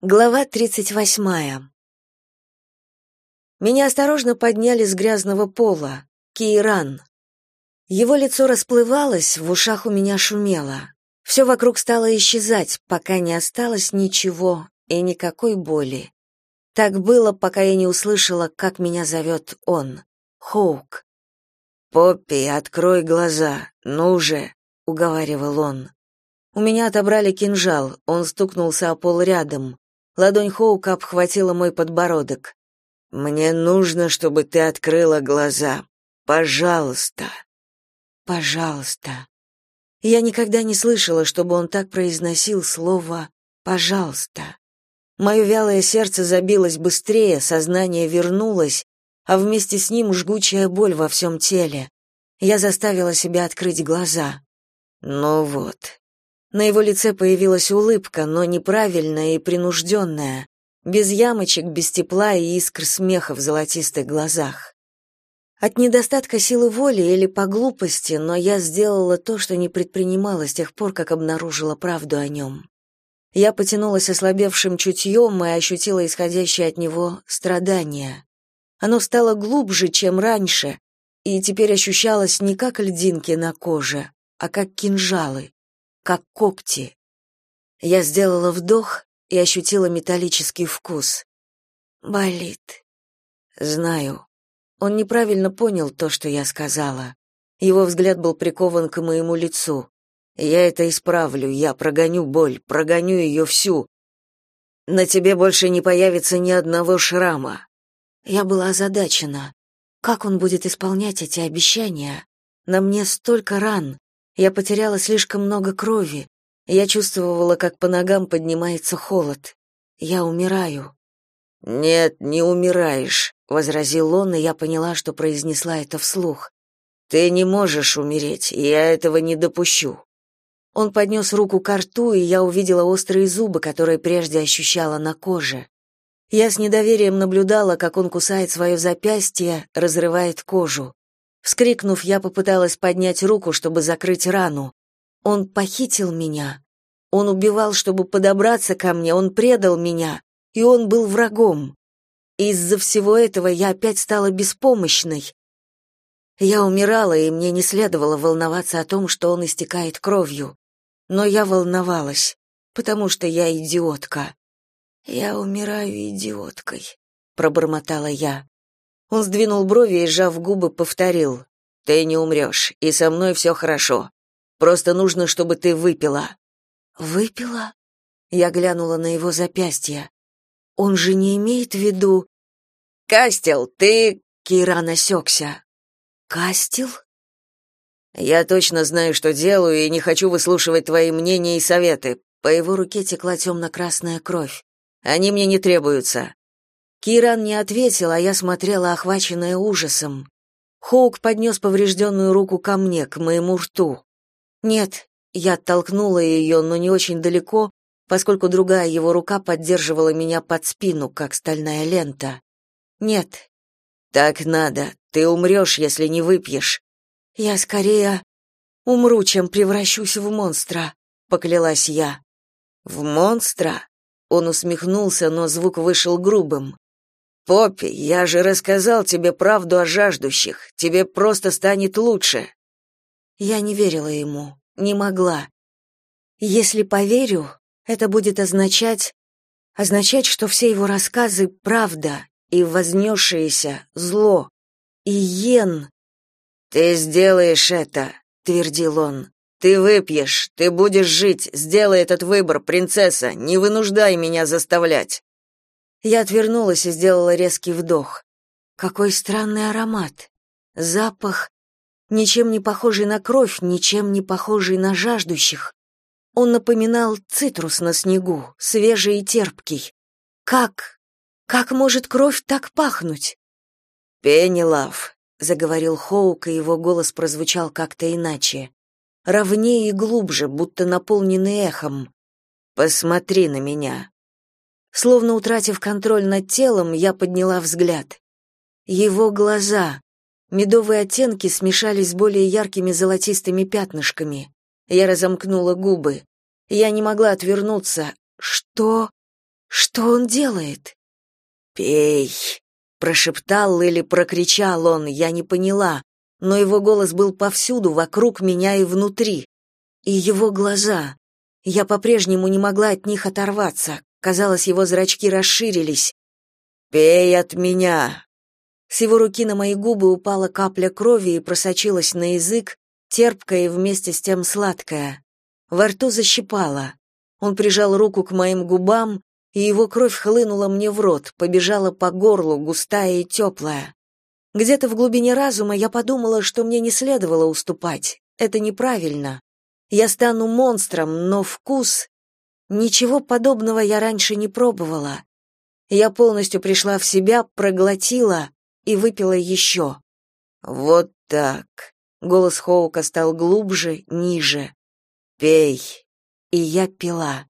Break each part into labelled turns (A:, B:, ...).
A: Глава 38. Меня осторожно подняли с грязного пола. Кейран. Его лицо расплывалось, в ушах у меня шумело. Все вокруг стало исчезать, пока не осталось ничего и никакой боли. Так было, пока я не услышала, как меня зовет он, Хоук.
B: «Поппи, открой глаза, ну же», — уговаривал он.
A: У меня отобрали кинжал, он стукнулся о пол рядом. Ладонь Хоука обхватила мой подбородок.
B: Мне нужно, чтобы ты открыла глаза. Пожалуйста.
A: Пожалуйста. Я никогда не слышала, чтобы он так произносил слово пожалуйста. Мое вялое сердце забилось быстрее, сознание вернулось, а вместе с ним жгучая боль во всем теле. Я заставила себя открыть глаза.
B: Ну вот,
A: на его лице появилась улыбка, но неправильная и принужденная, без ямочек, без тепла и искр смеха в золотистых глазах. От недостатка силы воли или по глупости, но я сделала то, что не предпринимала с тех пор, как обнаружила правду о нем. Я потянулась ослабевшим чутьем и ощутила исходящее от него страдание. Оно стало глубже, чем раньше, и теперь ощущалось не как льдинки на коже, а как кинжалы как когти. Я сделала вдох и ощутила металлический вкус. Болит. Знаю. Он неправильно понял то, что я сказала. Его взгляд был прикован к моему лицу. Я это исправлю, я прогоню боль, прогоню ее всю. На тебе больше не появится ни одного шрама. Я была озадачена. Как он будет исполнять эти обещания? На мне столько ран. Я потеряла слишком много крови. Я чувствовала, как по ногам поднимается холод. Я умираю.
B: Нет, не умираешь,
A: возразил он, и я поняла, что произнесла это вслух.
B: Ты не можешь умереть, я этого не допущу.
A: Он поднес руку к рту, и я увидела острые зубы, которые прежде ощущала на коже. Я с недоверием наблюдала, как он кусает свое запястье, разрывает кожу. Вскрикнув, я попыталась поднять руку, чтобы закрыть рану. Он похитил меня. Он убивал, чтобы подобраться ко мне, он предал меня, и он был врагом. Из-за всего этого я опять стала беспомощной. Я умирала, и мне не следовало волноваться о том, что он истекает кровью. Но я волновалась, потому что я идиотка. Я умираю идиоткой, пробормотала я. Он сдвинул брови и, сжав губы, повторил. «Ты не умрешь, и со мной все хорошо. Просто нужно, чтобы ты выпила». «Выпила?» Я глянула на его запястье. «Он же не имеет в виду...»
B: «Кастел, ты...»
A: Кира насекся. «Кастел?»
B: «Я точно знаю, что делаю, и не хочу выслушивать твои мнения и советы». По его руке текла темно-красная кровь. «Они мне не требуются.
A: Киран не ответил, а я смотрела, охваченная ужасом. Хоук поднес поврежденную руку ко мне, к моему рту. Нет, я оттолкнула ее, но не очень далеко, поскольку другая его рука поддерживала меня под спину, как стальная лента. Нет.
B: Так надо. Ты умрешь, если не выпьешь.
A: Я скорее умру, чем превращусь в монстра, поклялась я.
B: В монстра? Он усмехнулся, но звук вышел грубым. Поппи, я же рассказал тебе правду о жаждущих. Тебе просто станет лучше.
A: Я не верила ему, не могла. Если поверю, это будет означать означать, что все его рассказы правда и вознесшееся зло. И Йен
B: Ты сделаешь это, твердил он. Ты выпьешь, ты будешь жить. Сделай этот выбор, принцесса, не вынуждай меня заставлять.
A: Я отвернулась и сделала резкий вдох. Какой странный аромат. Запах, ничем не похожий на кровь, ничем не похожий на жаждущих. Он напоминал цитрус на снегу, свежий и терпкий. Как? Как может кровь так пахнуть?
B: Пенелав,
A: заговорил Хоук, и его голос прозвучал как-то иначе, ровнее и глубже, будто наполненный эхом.
B: Посмотри на меня.
A: Словно утратив контроль над телом, я подняла взгляд. Его глаза. Медовые оттенки смешались с более яркими золотистыми пятнышками. Я разомкнула губы. Я не могла отвернуться. Что? Что он делает?
B: «Пей!» — прошептал или прокричал он, я не поняла, но его голос был повсюду, вокруг меня и внутри. И его глаза. Я по-прежнему не могла от них оторваться. Казалось, его зрачки расширились. «Пей от меня!» С его руки на мои губы упала капля крови и просочилась на язык, терпкая и вместе с тем сладкая. Во рту защипало. Он прижал руку к моим губам, и его кровь хлынула мне в рот, побежала по горлу, густая и теплая. Где-то в глубине разума я подумала, что мне не следовало уступать. Это неправильно. Я стану монстром, но вкус... Ничего подобного я раньше не пробовала. Я полностью пришла в себя, проглотила и выпила еще. Вот так. Голос Хоука стал глубже, ниже. Пей. И я пила.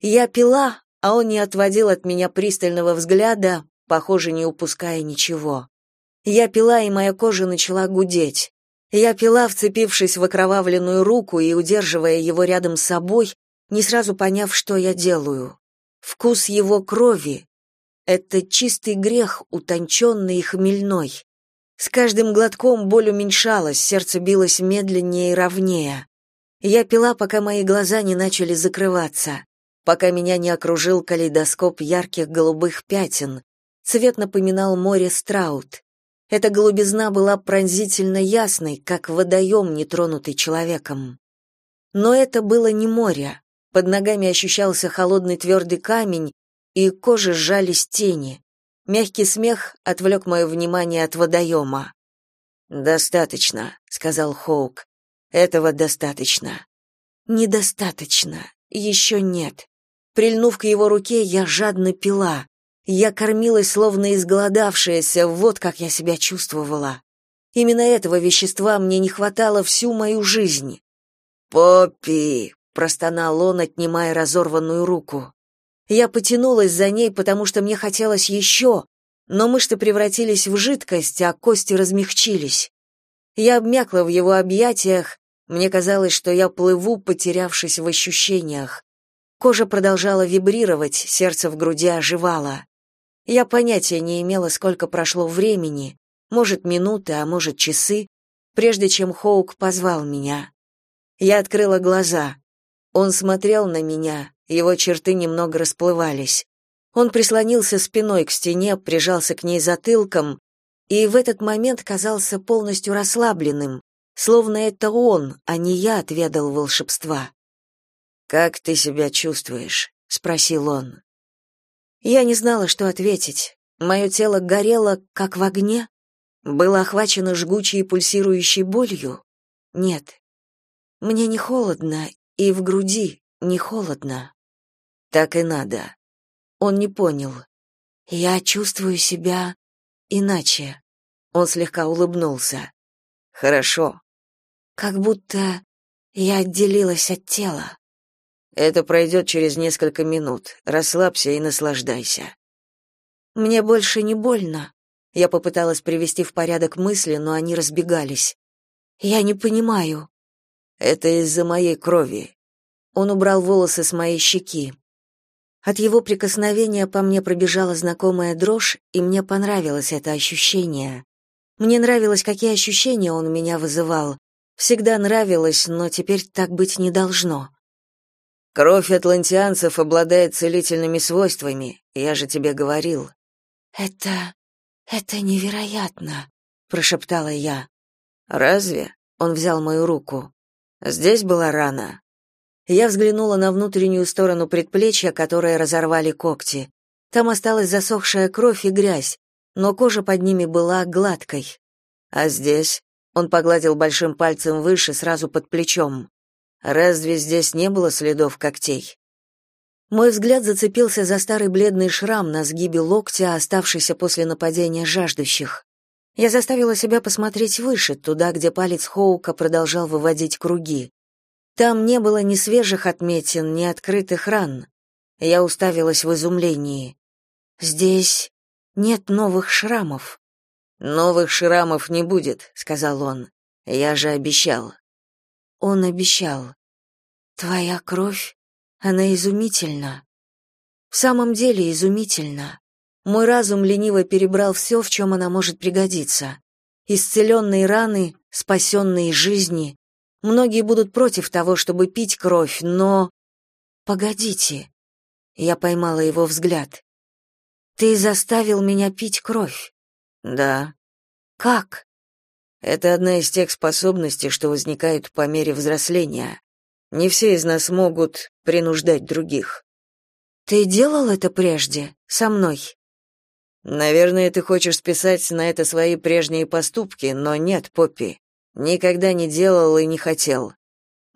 B: Я пила, а он не отводил от меня пристального взгляда, похоже, не упуская ничего. Я пила, и моя кожа начала гудеть. Я пила, вцепившись в окровавленную руку и удерживая его рядом с собой, не сразу поняв, что я делаю. Вкус его крови — это чистый грех, утонченный и хмельной. С каждым глотком боль уменьшалась, сердце билось медленнее и ровнее. Я пила, пока мои глаза не начали закрываться пока меня не окружил калейдоскоп ярких голубых пятен. Цвет напоминал море страут. Эта голубизна была пронзительно ясной, как водоем, не тронутый человеком. Но это было не море. Под ногами ощущался холодный твердый камень, и кожи сжались тени. Мягкий смех отвлек мое внимание от водоема. «Достаточно», — сказал Хоук. «Этого достаточно». «Недостаточно. Еще нет. Прильнув к его руке, я жадно пила. Я кормилась, словно изголодавшаяся, вот как я себя чувствовала. Именно этого вещества мне не хватало всю мою жизнь. «Поппи!» — простонал он, отнимая разорванную руку. Я потянулась за ней, потому что мне хотелось еще, но мышцы превратились в жидкость, а кости размягчились. Я обмякла в его объятиях, мне казалось, что я плыву, потерявшись в ощущениях. Кожа продолжала вибрировать, сердце в груди оживало. Я понятия не имела, сколько прошло времени, может, минуты, а может, часы, прежде чем Хоук позвал меня. Я открыла глаза. Он смотрел на меня, его черты немного расплывались. Он прислонился спиной к стене, прижался к ней затылком, и в этот момент казался полностью расслабленным, словно это он, а не я отведал волшебства. Как ты себя чувствуешь? спросил он. Я не знала, что ответить. Мое тело горело как в огне, было охвачено жгучей и пульсирующей болью. Нет. Мне не холодно, и в груди не холодно. Так и надо. Он не понял. Я чувствую себя иначе. Он слегка улыбнулся. Хорошо. Как будто я отделилась от тела. Это пройдет через несколько минут. Расслабься и наслаждайся. Мне больше не больно. Я попыталась привести в порядок мысли, но они разбегались. Я не понимаю. Это из-за моей крови. Он убрал волосы с моей щеки. От его прикосновения по мне пробежала знакомая дрожь, и мне понравилось это ощущение. Мне нравилось, какие ощущения он у меня вызывал. Всегда нравилось, но теперь так быть не должно. Кровь атлантианцев обладает целительными свойствами, я же тебе говорил. Это это невероятно, прошептала я. Разве? Он взял мою руку. Здесь была рана. Я взглянула на внутреннюю сторону предплечья, которое разорвали когти. Там осталась засохшая кровь и грязь, но кожа под ними была гладкой. А здесь он погладил большим пальцем выше, сразу под плечом. Разве здесь не было следов когтей? Мой взгляд зацепился за старый бледный шрам на сгибе локтя, оставшийся после нападения жаждущих. Я заставила себя посмотреть выше, туда, где палец Хоука продолжал выводить круги. Там не было ни свежих отметин, ни открытых ран. Я уставилась в изумлении. Здесь нет новых шрамов. Новых шрамов не будет, сказал он. Я же обещал. Он обещал. Твоя кровь, она изумительна.
A: В самом деле изумительно. Мой разум лениво перебрал все, в чем она может пригодиться. Исцеленные раны, спасенные жизни. Многие будут против того, чтобы пить кровь, но... Погодите. Я поймала его взгляд. Ты заставил меня пить кровь.
B: Да.
A: Как?
B: Это одна из тех способностей, что возникают по мере взросления. Не все из нас могут принуждать других.
A: Ты делал это прежде со мной?
B: Наверное, ты хочешь списать на это свои прежние поступки, но нет, Поппи. Никогда не делал и не хотел.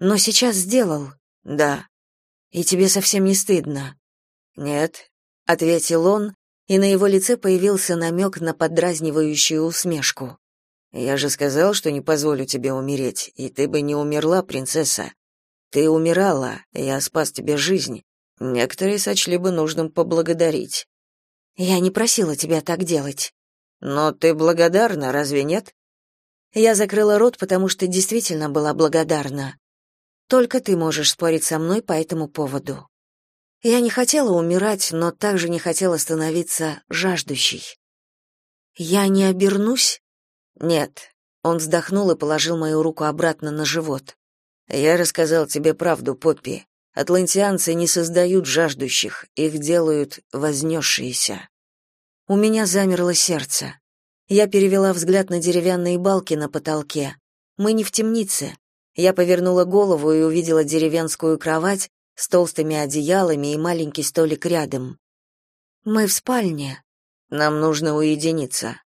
A: Но сейчас сделал.
B: Да.
A: И тебе совсем не стыдно?
B: Нет,
A: ответил он, и на его лице появился намек на подразнивающую усмешку.
B: Я же сказал, что не позволю тебе умереть, и ты бы не умерла, принцесса. Ты умирала, я спас тебе жизнь. Некоторые сочли бы нужным поблагодарить.
A: Я не просила тебя так делать.
B: Но ты благодарна, разве нет?
A: Я закрыла рот, потому что действительно была благодарна. Только ты можешь спорить со мной по этому поводу. Я не хотела умирать, но также не хотела становиться жаждущей. Я не обернусь?
B: Нет.
A: Он вздохнул и положил мою руку обратно на живот.
B: Я рассказал тебе правду, Поппи. Атлантианцы не создают жаждущих, их делают вознесшиеся.
A: У меня замерло сердце. Я перевела взгляд на деревянные балки на потолке. Мы не в темнице. Я повернула голову и увидела деревенскую кровать с толстыми одеялами и маленький столик рядом. Мы в спальне.
B: Нам нужно уединиться.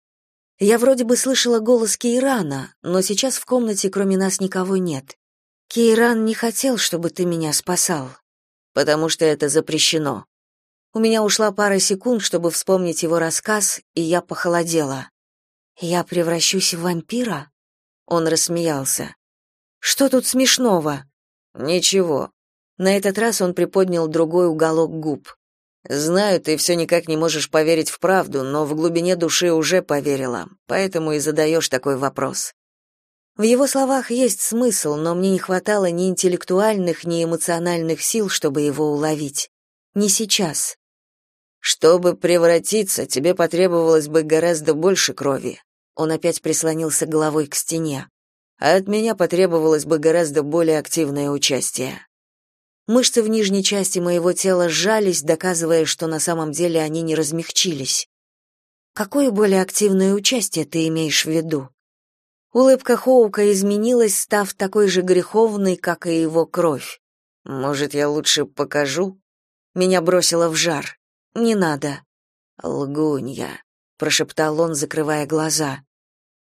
A: Я вроде бы слышала голос Кейрана, но сейчас в комнате кроме нас никого нет. Кейран не хотел, чтобы ты меня спасал,
B: потому что это запрещено.
A: У меня ушла пара секунд, чтобы вспомнить его рассказ, и я похолодела. Я превращусь в вампира? Он рассмеялся. Что тут смешного?
B: Ничего.
A: На этот раз он приподнял другой уголок губ.
B: Знаю, ты все никак не можешь поверить в правду, но в глубине души уже поверила, поэтому и задаешь такой вопрос.
A: В его словах есть смысл, но мне не хватало ни интеллектуальных, ни эмоциональных сил, чтобы его уловить. Не сейчас.
B: Чтобы превратиться, тебе потребовалось бы гораздо больше крови.
A: Он опять прислонился головой к стене.
B: А от меня потребовалось бы гораздо более активное участие.
A: Мышцы в нижней части моего тела сжались, доказывая, что на самом деле они не размягчились. Какое более активное участие ты имеешь в виду? Улыбка Хоука изменилась, став такой же греховной, как и его кровь.
B: Может, я лучше покажу?
A: Меня бросило в жар. Не надо.
B: Лгунья,
A: прошептал он, закрывая глаза.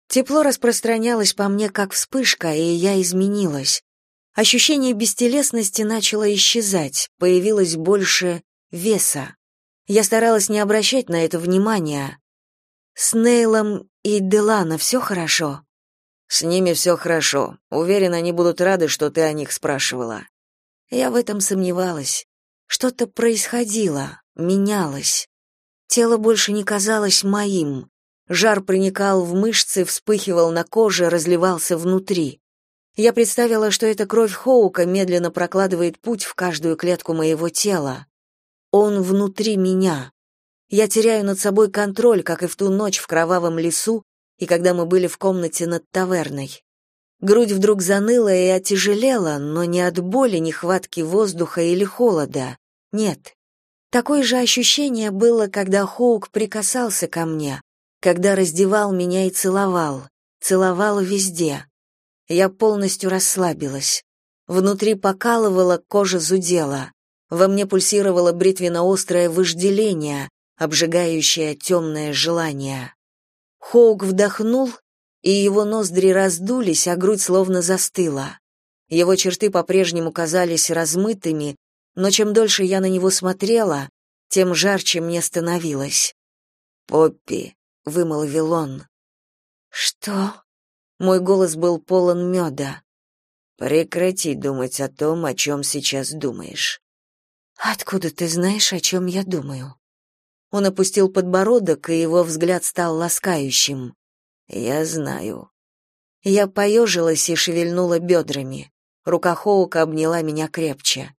A: Тепло распространялось по мне как вспышка, и я изменилась. Ощущение бестелесности начало исчезать, появилось больше веса. Я старалась не обращать на это внимания. С Нейлом и Делана все хорошо.
B: С ними все хорошо. Уверен, они будут рады, что ты о них спрашивала.
A: Я в этом сомневалась. Что-то происходило, менялось. Тело больше не казалось моим. Жар проникал в мышцы, вспыхивал на коже, разливался внутри. Я представила, что эта кровь Хоука медленно прокладывает путь в каждую клетку моего тела. Он внутри меня. Я теряю над собой контроль, как и в ту ночь в кровавом лесу, и когда мы были в комнате над таверной. Грудь вдруг заныла и отяжелела, но не от боли, нехватки воздуха или холода. Нет. Такое же ощущение было, когда Хоук прикасался ко мне, когда раздевал меня и целовал, целовал везде. Я полностью расслабилась. Внутри покалывала, кожа зудела. Во мне пульсировало бритвенно-острое вожделение, обжигающее темное желание. Хоук вдохнул, и его ноздри раздулись, а грудь словно застыла. Его черты по-прежнему казались размытыми, но чем дольше я на него смотрела, тем жарче мне становилось.
B: «Поппи», —
A: вымолвил он. «Что?» Мой голос был полон меда.
B: «Прекрати думать о том, о чем сейчас думаешь».
A: «Откуда ты знаешь, о чем я думаю?» Он опустил подбородок, и его взгляд стал ласкающим.
B: «Я знаю».
A: Я поежилась и шевельнула бедрами. Рука Хоука обняла меня крепче.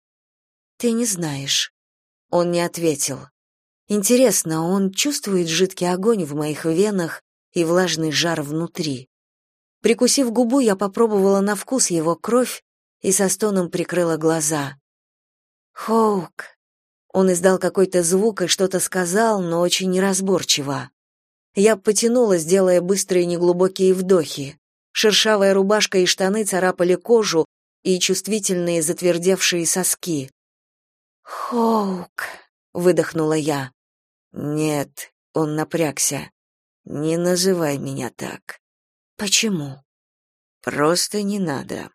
A: «Ты не знаешь». Он не ответил. Интересно, он чувствует жидкий огонь в моих венах и влажный жар внутри. Прикусив губу, я попробовала на вкус его кровь и со стоном прикрыла глаза. «Хоук!» Он издал какой-то звук и что-то сказал, но очень неразборчиво. Я потянулась, делая быстрые неглубокие вдохи. Шершавая рубашка и штаны царапали кожу и чувствительные затвердевшие соски. «Хоук!» — выдохнула я.
B: «Нет», — он напрягся. «Не называй меня так».
A: «Почему?»
B: «Просто не надо».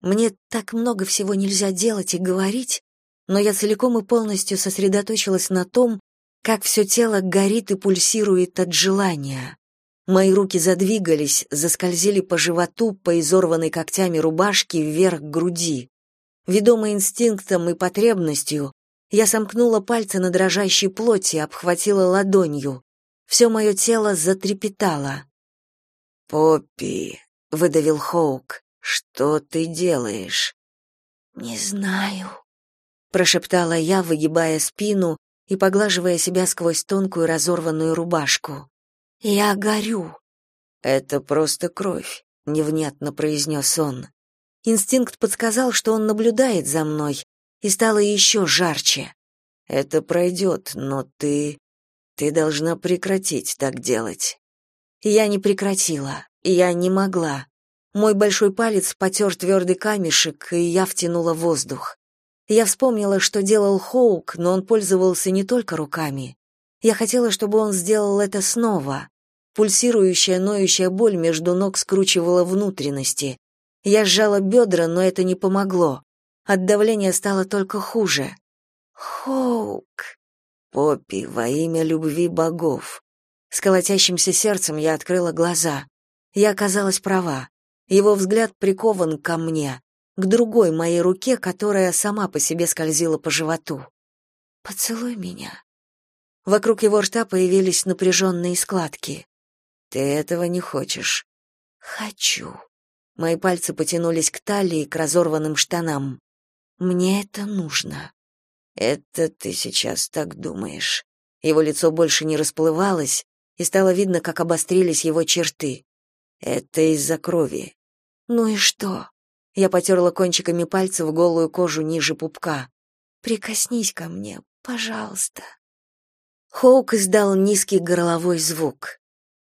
A: Мне так много всего нельзя делать и говорить, но я целиком и полностью сосредоточилась на том, как все тело горит и пульсирует от желания. Мои руки задвигались, заскользили по животу, по изорванной когтями рубашке вверх к груди. Ведомая инстинктом и потребностью, я сомкнула пальцы на дрожащей плоти, обхватила ладонью. Все мое тело затрепетало.
B: «Поппи», — выдавил Хоук, — «что ты делаешь?»
A: «Не знаю», — прошептала я, выгибая спину и поглаживая себя сквозь тонкую разорванную рубашку. «Я горю».
B: «Это просто кровь», — невнятно произнес он.
A: Инстинкт подсказал, что он наблюдает за мной, и стало еще жарче.
B: «Это пройдет, но ты... ты должна прекратить так делать».
A: Я не прекратила, я не могла. Мой большой палец потер твердый камешек, и я втянула воздух. Я вспомнила, что делал Хоук, но он пользовался не только руками. Я хотела, чтобы он сделал это снова. Пульсирующая, ноющая боль между ног скручивала внутренности. Я сжала бедра, но это не помогло. От давления стало только хуже. Хоук.
B: Поппи, во имя любви богов.
A: С колотящимся сердцем я открыла глаза. Я оказалась права. Его взгляд прикован ко мне к другой моей руке, которая сама по себе скользила по животу. «Поцелуй меня». Вокруг его рта появились напряженные складки.
B: «Ты этого не хочешь?»
A: «Хочу». Мои пальцы потянулись к талии, к разорванным штанам. «Мне это нужно».
B: «Это ты сейчас так думаешь». Его лицо больше не расплывалось, и стало видно, как обострились его черты. «Это из-за крови».
A: «Ну и что?» Я потерла кончиками пальцев голую кожу ниже пупка. Прикоснись ко мне, пожалуйста. Хоук издал низкий горловой звук.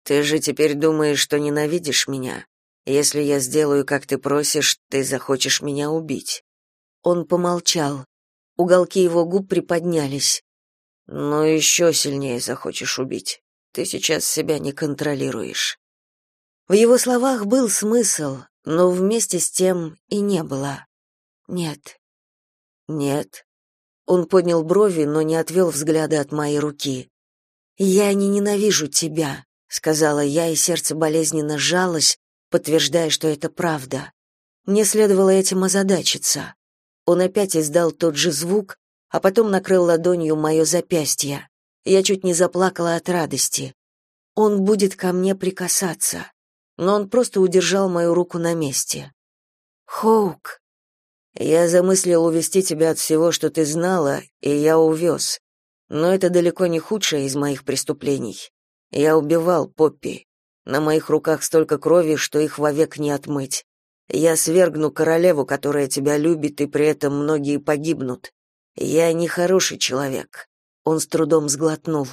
B: Ты же теперь думаешь, что ненавидишь меня? Если я сделаю, как ты просишь, ты захочешь меня убить.
A: Он помолчал. Уголки его губ приподнялись.
B: Но еще сильнее захочешь убить. Ты сейчас себя не контролируешь.
A: В его словах был смысл, но вместе с тем и не было. Нет.
B: Нет.
A: Он поднял брови, но не отвел взгляда от моей руки. Я не ненавижу тебя, сказала я, и сердце болезненно сжалось, подтверждая, что это правда. Мне следовало этим озадачиться. Он опять издал тот же звук, а потом накрыл ладонью мое запястье. Я чуть не заплакала от радости. Он будет ко мне прикасаться но он просто удержал мою руку на месте. «Хоук!»
B: «Я замыслил увести тебя от всего, что ты знала, и я увез. Но это далеко не худшее из моих преступлений. Я убивал Поппи. На моих руках столько крови, что их вовек не отмыть. Я свергну королеву, которая тебя любит, и при этом многие погибнут. Я не хороший человек. Он с трудом сглотнул.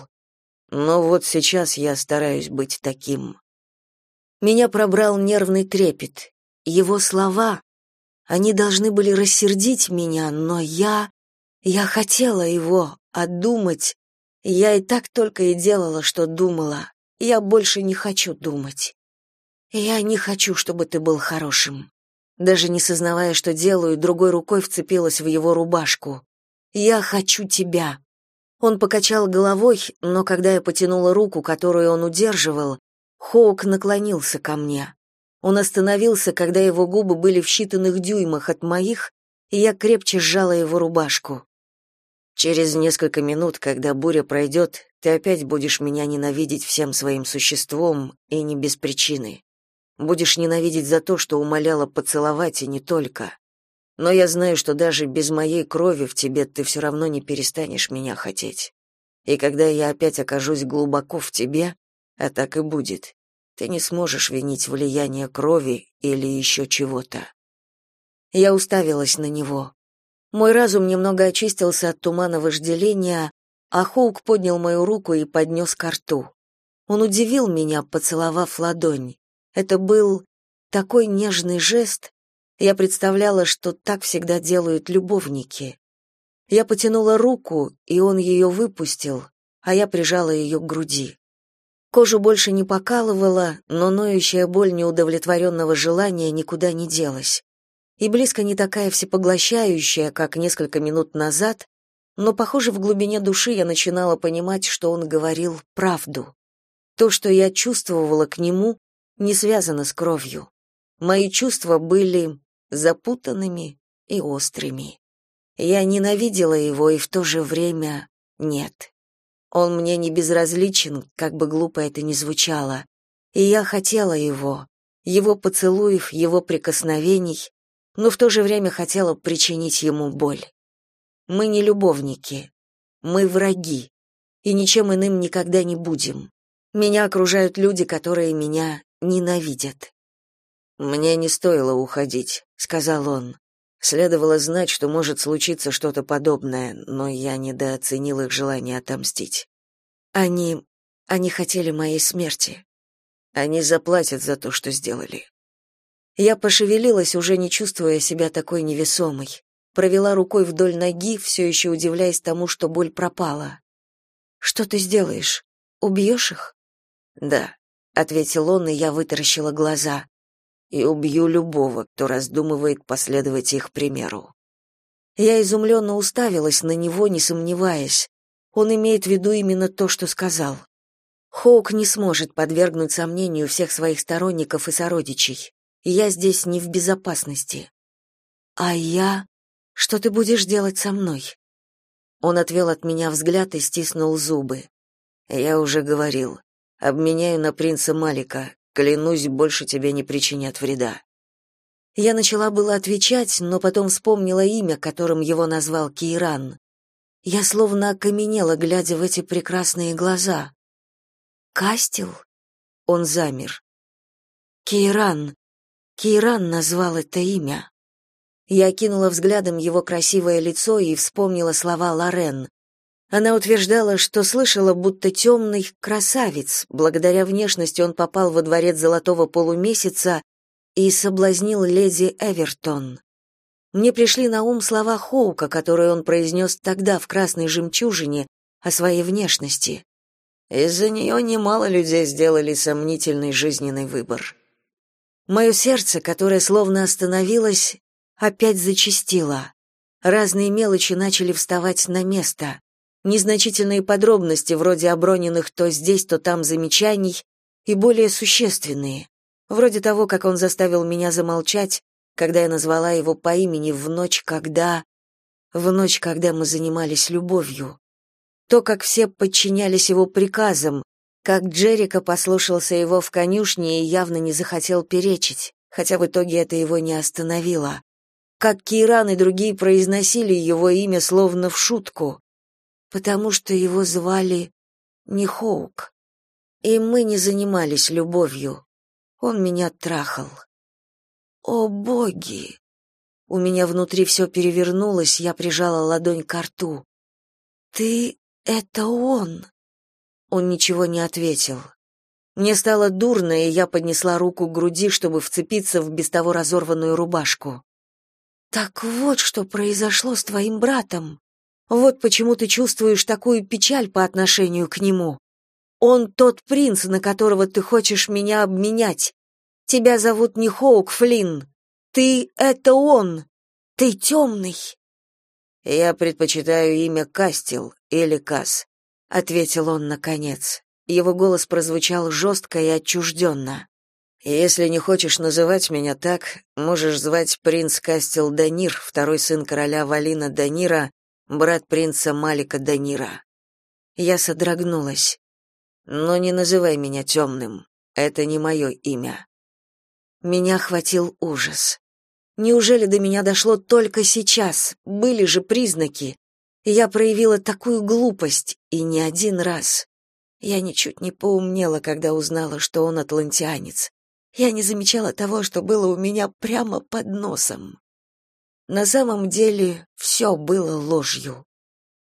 B: Но вот сейчас я стараюсь быть таким.
A: Меня пробрал нервный трепет. Его слова, они должны были рассердить меня, но я... Я хотела его отдумать. Я и так только и делала, что думала. Я больше не хочу думать. Я не хочу, чтобы ты был хорошим. Даже не сознавая, что делаю, другой рукой вцепилась в его рубашку. Я хочу тебя. Он покачал головой, но когда я потянула руку, которую он удерживал, Хоук наклонился ко мне. Он остановился, когда его губы были в считанных дюймах от моих, и я крепче сжала его рубашку.
B: Через несколько минут, когда буря пройдет, ты опять будешь меня ненавидеть всем своим существом и не без причины. Будешь ненавидеть за то, что умоляла поцеловать и не только. Но я знаю, что даже без моей крови в тебе ты все равно не перестанешь меня хотеть. И когда я опять окажусь глубоко в тебе, а так и будет, ты не сможешь винить влияние крови или еще чего-то. Я уставилась на него. Мой разум немного очистился от тумана вожделения, а Хоук поднял мою руку и поднес ко рту. Он удивил меня, поцеловав ладонь. Это был такой нежный жест. Я представляла, что так всегда делают любовники. Я потянула руку, и он ее выпустил, а я прижала ее к груди. Кожу больше не покалывала, но ноющая боль неудовлетворенного желания никуда не делась. И близко не такая всепоглощающая, как несколько минут назад, но, похоже, в глубине души я начинала понимать, что он говорил правду. То, что я чувствовала к нему, не связано с кровью. Мои чувства были запутанными и острыми. Я ненавидела его и в то же время нет. Он мне не безразличен, как бы глупо это ни звучало. И я хотела его, его поцелуев, его прикосновений, но в то же время хотела причинить ему боль. Мы не любовники. Мы враги. И ничем иным никогда не будем. Меня окружают люди, которые меня ненавидят. Мне не стоило уходить, сказал он. Следовало знать, что может случиться что-то подобное, но я недооценил их желание отомстить. Они они хотели моей смерти. Они заплатят за то, что сделали. Я пошевелилась, уже не чувствуя себя такой невесомой провела рукой вдоль ноги, все еще удивляясь тому, что боль пропала. «Что ты сделаешь? Убьешь их?» «Да», — ответил он, и я вытаращила глаза. «И убью любого, кто раздумывает последовать их примеру». Я изумленно уставилась на него, не сомневаясь. Он имеет в виду именно то, что сказал. Хоук не сможет подвергнуть сомнению всех своих сторонников и сородичей. Я здесь не в безопасности. А я... Что ты будешь делать со мной? Он отвел от меня взгляд и стиснул зубы. Я уже говорил. Обменяю на принца Малика. Клянусь, больше тебе не причинят вреда. Я начала было отвечать, но потом вспомнила имя, которым его назвал Кейран. Я словно окаменела, глядя в эти прекрасные глаза. Кастил? Он замер. Кейран. Кейран назвал это имя. Я кинула взглядом его красивое лицо и вспомнила слова Лорен. Она утверждала, что слышала, будто темный красавец, благодаря внешности он попал во дворец золотого полумесяца и соблазнил леди Эвертон. Мне пришли на ум слова Хоука, которые он произнес тогда в «Красной жемчужине» о своей внешности. Из-за нее немало людей сделали сомнительный жизненный выбор. Мое сердце, которое словно остановилось, опять зачастило. Разные мелочи начали вставать на место. Незначительные подробности, вроде оброненных то здесь, то там замечаний, и более существенные, вроде того, как он заставил меня замолчать, когда я назвала его по имени в ночь, когда... в ночь, когда мы занимались любовью. То, как все подчинялись его приказам, как Джерика послушался его в конюшне и явно не захотел перечить, хотя в итоге это его не остановило как Киран и другие произносили его имя словно в шутку, потому что его звали не Хоук. И мы не занимались любовью. Он меня трахал. О, боги! У меня внутри все перевернулось, я прижала ладонь к рту. Ты это он. Он ничего не ответил. Мне стало дурно, и я поднесла руку к груди, чтобы вцепиться в без того разорванную рубашку. Так вот, что произошло с твоим братом. Вот почему ты чувствуешь такую печаль по отношению к нему. Он тот принц, на которого ты хочешь меня обменять. Тебя зовут не Хоук Флинн. Ты — это он. Ты темный. Я предпочитаю имя Кастил или Кас, ответил он наконец. Его голос прозвучал жестко и отчужденно. Если не хочешь называть меня так, можешь звать принц Кастел Данир, второй сын короля Валина Данира, брат принца Малика Данира. Я содрогнулась. Но не называй меня темным. Это не мое имя. Меня охватил ужас.
A: Неужели до меня дошло только сейчас? Были же признаки. Я проявила такую глупость, и не один раз. Я ничуть не поумнела, когда узнала, что он атлантианец. Я не замечала того, что было у меня прямо под носом. На самом деле все было ложью.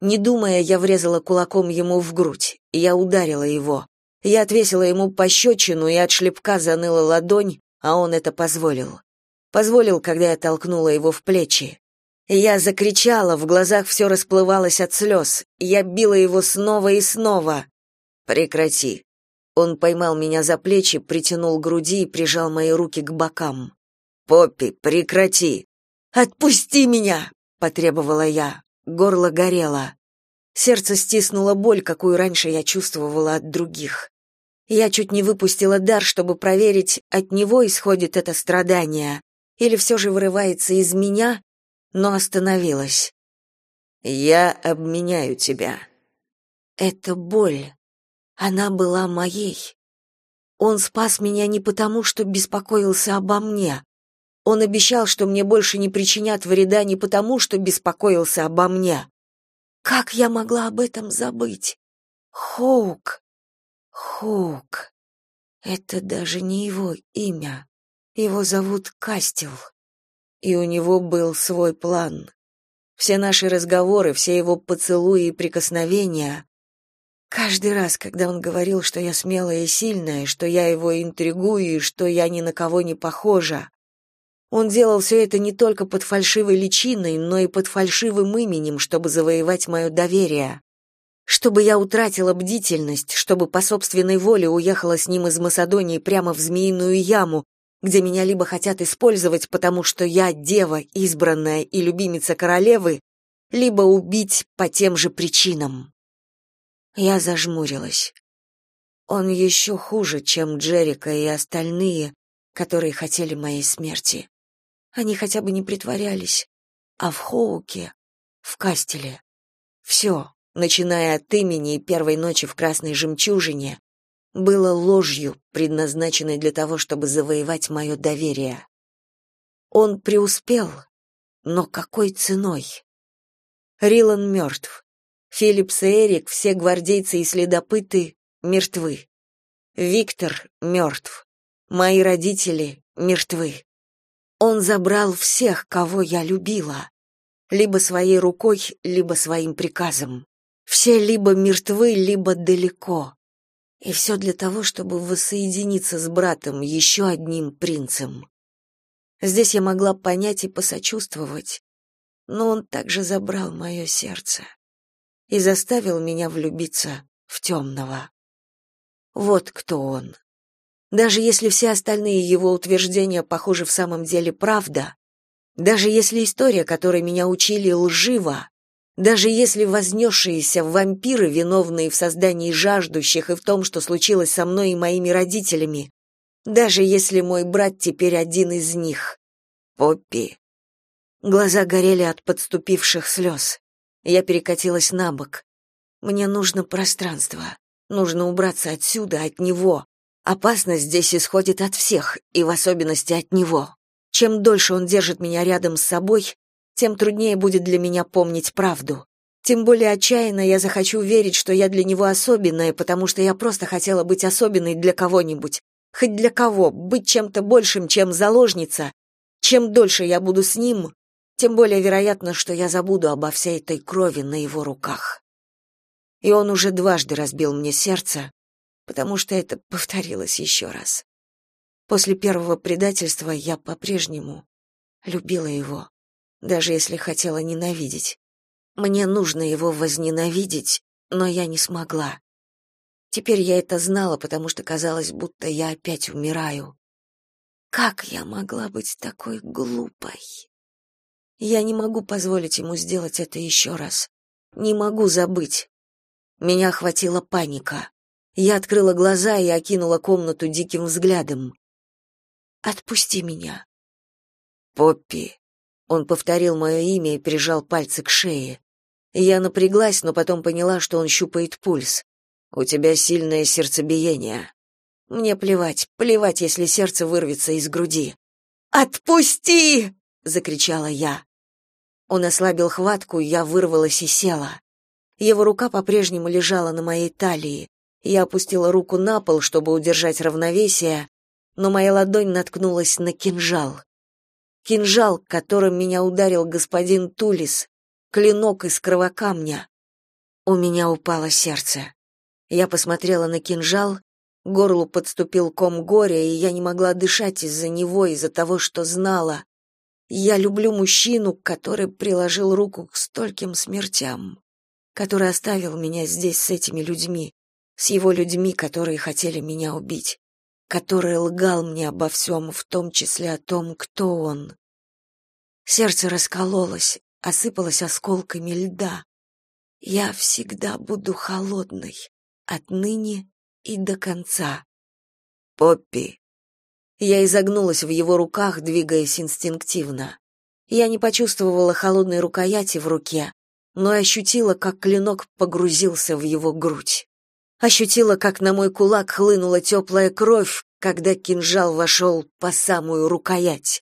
A: Не думая, я врезала кулаком ему в грудь. Я ударила его. Я отвесила ему пощечину, и от шлепка заныла ладонь, а он это позволил. Позволил, когда я толкнула его в плечи. Я закричала, в глазах все расплывалось от слез. Я била его снова и снова. «Прекрати», он поймал меня за плечи, притянул к груди и прижал мои руки к бокам. «Поппи, прекрати!» «Отпусти меня!» — потребовала я. Горло горело. Сердце стиснуло боль, какую раньше я чувствовала от других. Я чуть не выпустила дар, чтобы проверить, от него исходит это страдание, или все же вырывается из меня, но остановилась. «Я обменяю тебя». Это боль. Она была моей. Он спас меня не потому, что беспокоился обо мне. Он обещал, что мне больше не причинят вреда не потому, что беспокоился обо мне. Как я могла об этом забыть? Хоук. Хоук. Это даже не его имя. Его зовут Кастел. И у него был свой план. Все наши разговоры, все его поцелуи и прикосновения Каждый раз, когда он говорил, что я смелая и сильная, что я его интригую и что я ни на кого не похожа, он делал все это не только под фальшивой личиной, но и под фальшивым именем, чтобы завоевать мое доверие. Чтобы я утратила бдительность, чтобы по собственной воле уехала с ним из Масадонии прямо в Змеиную яму, где меня либо хотят использовать, потому что я дева, избранная и любимица королевы, либо убить по тем же причинам. Я зажмурилась. Он еще хуже, чем Джерика и остальные, которые хотели моей смерти. Они хотя бы не притворялись. А в Хоуке, в Кастеле, все, начиная от имени и первой ночи в Красной Жемчужине, было ложью, предназначенной для того, чтобы завоевать мое доверие. Он преуспел, но какой ценой? Рилан мертв. Филипс и Эрик, все гвардейцы и следопыты, мертвы. Виктор мертв. Мои родители мертвы. Он забрал всех, кого я любила. Либо своей рукой, либо своим приказом. Все либо мертвы, либо далеко. И все для того, чтобы воссоединиться с братом, еще одним принцем. Здесь я могла понять и посочувствовать, но он также забрал мое сердце и заставил меня влюбиться в темного. Вот кто он. Даже если все остальные его утверждения, похожи в самом деле правда, даже если история, которой меня учили, лжива, даже если вознесшиеся вампиры, виновные в создании жаждущих и в том, что случилось со мной и моими родителями, даже если мой брат теперь один из них. Поппи. Глаза горели от подступивших слез. Я перекатилась на бок. Мне нужно пространство. Нужно убраться отсюда, от него. Опасность здесь исходит от всех, и в особенности от него. Чем дольше он держит меня рядом с собой, тем труднее будет для меня помнить правду. Тем более отчаянно я захочу верить, что я для него особенная, потому что я просто хотела быть особенной для кого-нибудь. Хоть для кого, быть чем-то большим, чем заложница. Чем дольше я буду с ним, тем более вероятно, что я забуду обо всей этой крови на его руках. И он уже дважды разбил мне сердце, потому что это повторилось еще раз. После первого предательства я по-прежнему любила его, даже если хотела ненавидеть. Мне нужно его возненавидеть, но я не смогла. Теперь я это знала, потому что казалось, будто я опять умираю. Как я могла быть такой глупой? Я не могу позволить ему сделать это еще раз. Не могу забыть. Меня охватила паника. Я открыла глаза и окинула комнату диким взглядом. Отпусти меня. Поппи. Он повторил мое имя и прижал пальцы к шее. Я напряглась, но потом поняла, что он щупает пульс. У тебя сильное сердцебиение. Мне плевать, плевать, если сердце вырвется из груди. Отпусти! закричала я. Он ослабил хватку, я вырвалась и села. Его рука по-прежнему лежала на моей талии. Я опустила руку на пол, чтобы удержать равновесие, но моя ладонь наткнулась на кинжал. Кинжал, которым меня ударил господин Тулис, клинок из кровокамня. У меня упало сердце. Я посмотрела на кинжал, горлу подступил ком горя, и я не могла дышать из-за него, из-за того, что знала. Я люблю мужчину, который приложил руку к стольким смертям, который оставил меня здесь с этими людьми, с его людьми, которые хотели меня убить, который лгал мне обо всем, в том числе о том, кто он. Сердце раскололось, осыпалось осколками льда. Я всегда буду холодной, отныне и до конца. Поппи. Я изогнулась в его руках, двигаясь инстинктивно. Я не почувствовала холодной рукояти в руке, но ощутила, как клинок погрузился в его грудь. Ощутила, как на мой кулак хлынула теплая кровь, когда кинжал вошел по самую рукоять.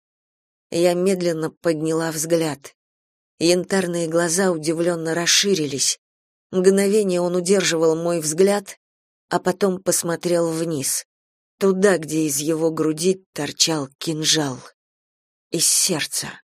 A: Я медленно подняла взгляд. Янтарные глаза удивленно расширились. Мгновение он удерживал мой взгляд, а потом посмотрел вниз, туда, где из его груди торчал кинжал. Из сердца.